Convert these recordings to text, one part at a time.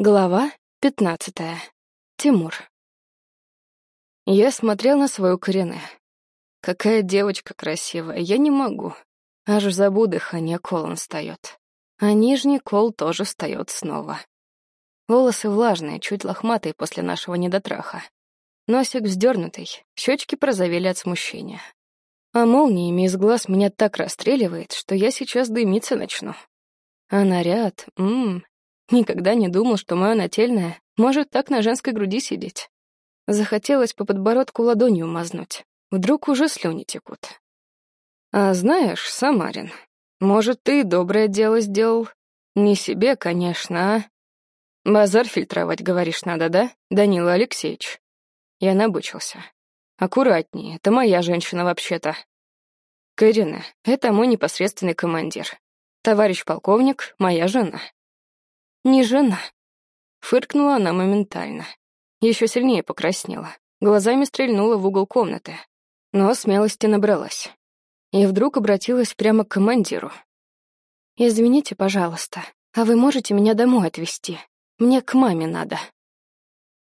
Глава пятнадцатая. Тимур. Я смотрел на свою Корене. Какая девочка красивая, я не могу. Аж забу дыхание, кол он встает. А нижний кол тоже встает снова. Волосы влажные, чуть лохматые после нашего недотраха. Носик вздернутый, щечки прозовели от смущения. А молниями из глаз меня так расстреливает, что я сейчас дымиться начну. А наряд, ммм, Никогда не думал, что мое нательное может так на женской груди сидеть. Захотелось по подбородку ладонью мазнуть. Вдруг уже слюни текут. А знаешь, Самарин, может, ты доброе дело сделал? Не себе, конечно, а? Базар фильтровать, говоришь, надо, да, Данила Алексеевич? Я набычился. Аккуратнее, это моя женщина вообще-то. Кэрина, это мой непосредственный командир. Товарищ полковник, моя жена. Не жена. Фыркнула она моментально. Еще сильнее покраснела. Глазами стрельнула в угол комнаты. Но смелости набралась. И вдруг обратилась прямо к командиру. «Извините, пожалуйста, а вы можете меня домой отвезти? Мне к маме надо».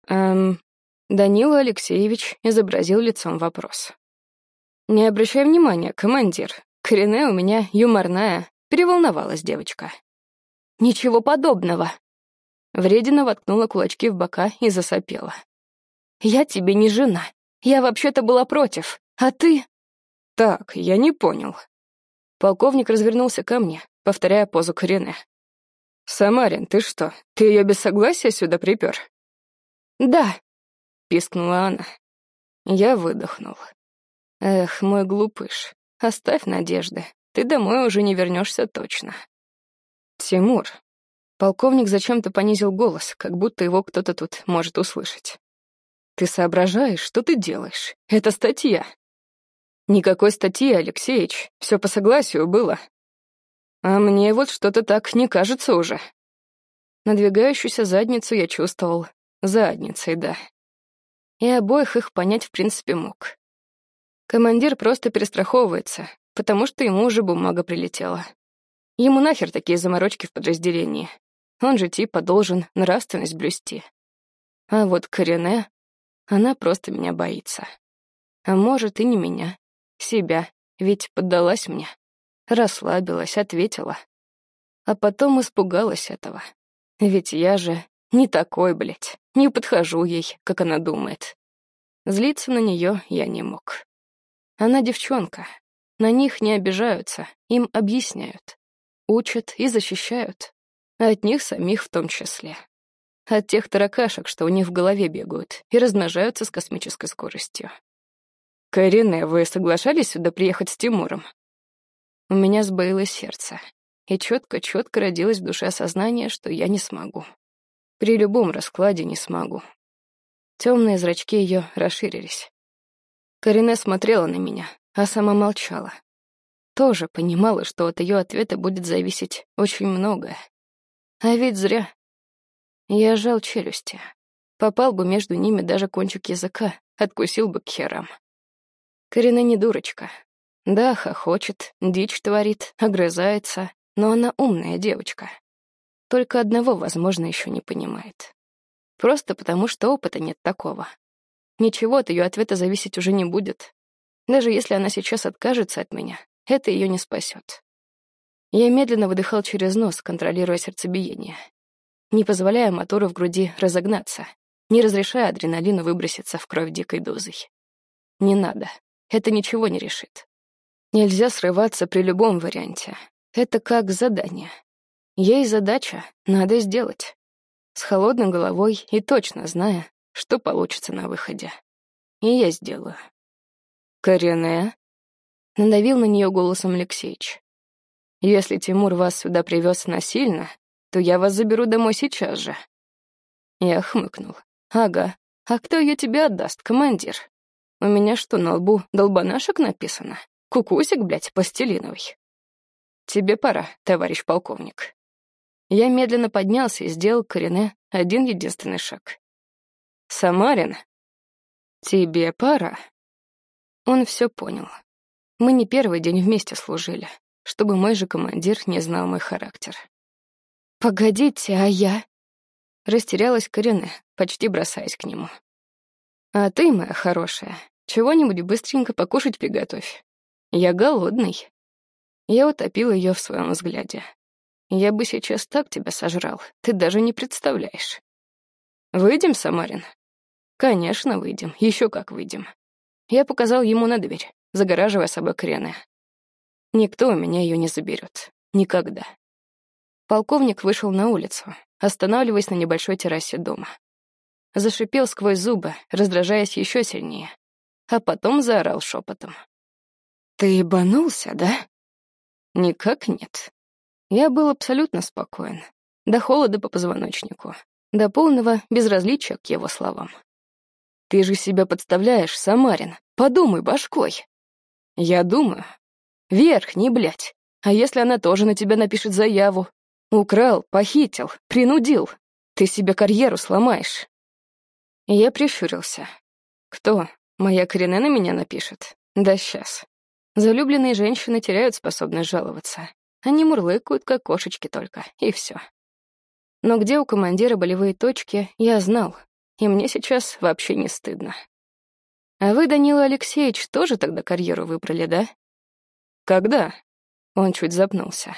«Эм...» Данила Алексеевич изобразил лицом вопрос. «Не обращай внимания, командир. Корене у меня юморная. Переволновалась девочка. «Ничего подобного!» Вредина воткнула кулачки в бока и засопела. «Я тебе не жена. Я вообще-то была против. А ты...» «Так, я не понял». Полковник развернулся ко мне, повторяя позу Корене. «Самарин, ты что, ты ее без согласия сюда припер?» «Да», — пискнула она. Я выдохнул. «Эх, мой глупыш, оставь надежды. Ты домой уже не вернешься точно». «Тимур». Полковник зачем-то понизил голос, как будто его кто-то тут может услышать. «Ты соображаешь, что ты делаешь? Это статья». «Никакой статьи, Алексеич. Все по согласию было». «А мне вот что-то так не кажется уже». Надвигающуюся задницу я чувствовал. Задницей, да. И обоих их понять в принципе мог. Командир просто перестраховывается, потому что ему уже бумага прилетела. Ему нахер такие заморочки в подразделении. Он же типа должен нравственность блюсти. А вот Корене, она просто меня боится. А может, и не меня. Себя. Ведь поддалась мне. Расслабилась, ответила. А потом испугалась этого. Ведь я же не такой, блядь. Не подхожу ей, как она думает. Злиться на нее я не мог. Она девчонка. На них не обижаются, им объясняют учат и защищают. От них самих в том числе. От тех таракашек, что у них в голове бегают и размножаются с космической скоростью. «Карине, вы соглашались сюда приехать с Тимуром?» У меня сбоилось сердце, и четко-четко родилось в душе осознание, что я не смогу. При любом раскладе не смогу. Темные зрачки ее расширились. Карине смотрела на меня, а сама молчала, тоже понимала, что от ее ответа будет зависеть очень многое. А ведь зря. Я сжал челюсти. Попал бы между ними даже кончик языка, откусил бы к херам. Карина не дурочка. Да, хохочет, дичь творит, огрызается, но она умная девочка. Только одного, возможно, еще не понимает. Просто потому, что опыта нет такого. Ничего от ее ответа зависеть уже не будет. Даже если она сейчас откажется от меня, это ее не спасет. Я медленно выдыхал через нос, контролируя сердцебиение, не позволяя мотору в груди разогнаться, не разрешая адреналину выброситься в кровь дикой дозой. Не надо. Это ничего не решит. Нельзя срываться при любом варианте. Это как задание. Ей задача, надо сделать. С холодной головой и точно зная, что получится на выходе. И я сделаю. Корене Надавил на нее голосом Алексеич. «Если Тимур вас сюда привез насильно, то я вас заберу домой сейчас же». Я хмыкнул. «Ага. А кто ее тебе отдаст, командир? У меня что, на лбу долбанашек написано? Кукусик, блядь, пластилиновый». «Тебе пора, товарищ полковник». Я медленно поднялся и сделал Корене один единственный шаг. «Самарин, тебе пора». Он все понял. Мы не первый день вместе служили, чтобы мой же командир не знал мой характер. «Погодите, а я?» Растерялась Корене, почти бросаясь к нему. «А ты, моя хорошая, чего-нибудь быстренько покушать приготовь. Я голодный». Я утопил ее в своем взгляде. «Я бы сейчас так тебя сожрал, ты даже не представляешь». «Выйдем, Самарин?» «Конечно, выйдем, еще как выйдем». Я показал ему на дверь, загораживая собой Крены. Никто у меня ее не заберет. Никогда. Полковник вышел на улицу, останавливаясь на небольшой террасе дома. Зашипел сквозь зубы, раздражаясь еще сильнее, а потом заорал шепотом. «Ты ебанулся, да?» «Никак нет». Я был абсолютно спокоен. До холода по позвоночнику, до полного безразличия к его словам. «Ты же себя подставляешь, Самарин. Подумай башкой». «Я думаю. Верхний, блядь. А если она тоже на тебя напишет заяву? Украл, похитил, принудил. Ты себе карьеру сломаешь». Я прищурился. «Кто? Моя Корене на меня напишет? Да сейчас. Залюбленные женщины теряют способность жаловаться. Они мурлыкают, как кошечки только, и все. Но где у командира болевые точки, я знал, и мне сейчас вообще не стыдно. А вы, Данила Алексеевич, тоже тогда карьеру выбрали, да? Когда? Он чуть запнулся.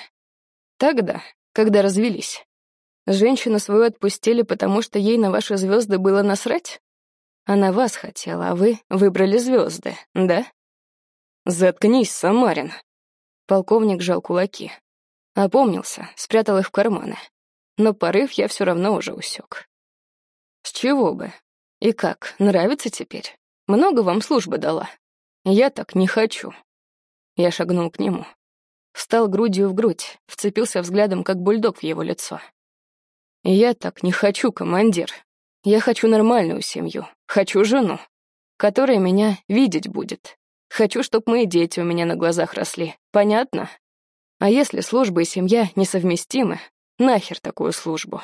Тогда, когда развелись. Женщину свою отпустили, потому что ей на ваши звезды было насрать? Она вас хотела, а вы выбрали звезды, да? Заткнись, Самарин. Полковник жал кулаки. Опомнился, спрятал их в карманы. Но порыв я все равно уже усек. С чего бы? И как, нравится теперь? Много вам службы дала? Я так не хочу. Я шагнул к нему. Встал грудью в грудь, вцепился взглядом, как бульдог в его лицо. Я так не хочу, командир. Я хочу нормальную семью, хочу жену, которая меня видеть будет. Хочу, чтобы мои дети у меня на глазах росли. Понятно? А если служба и семья несовместимы, нахер такую службу?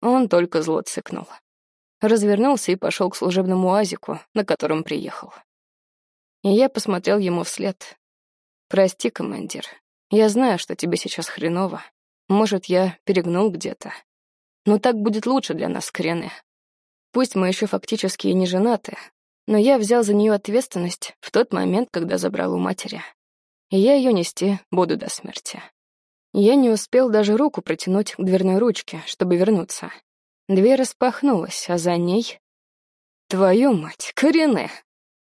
Он только зло цыкнул. Развернулся и пошел к служебному уазику, на котором приехал. И я посмотрел ему вслед. «Прости, командир. Я знаю, что тебе сейчас хреново. Может, я перегнул где-то. Но так будет лучше для нас, Крены. Пусть мы еще фактически и не женаты, но я взял за нее ответственность в тот момент, когда забрал у матери. И я ее нести буду до смерти. Я не успел даже руку протянуть к дверной ручке, чтобы вернуться. Дверь распахнулась, а за ней... Твою мать, Корене,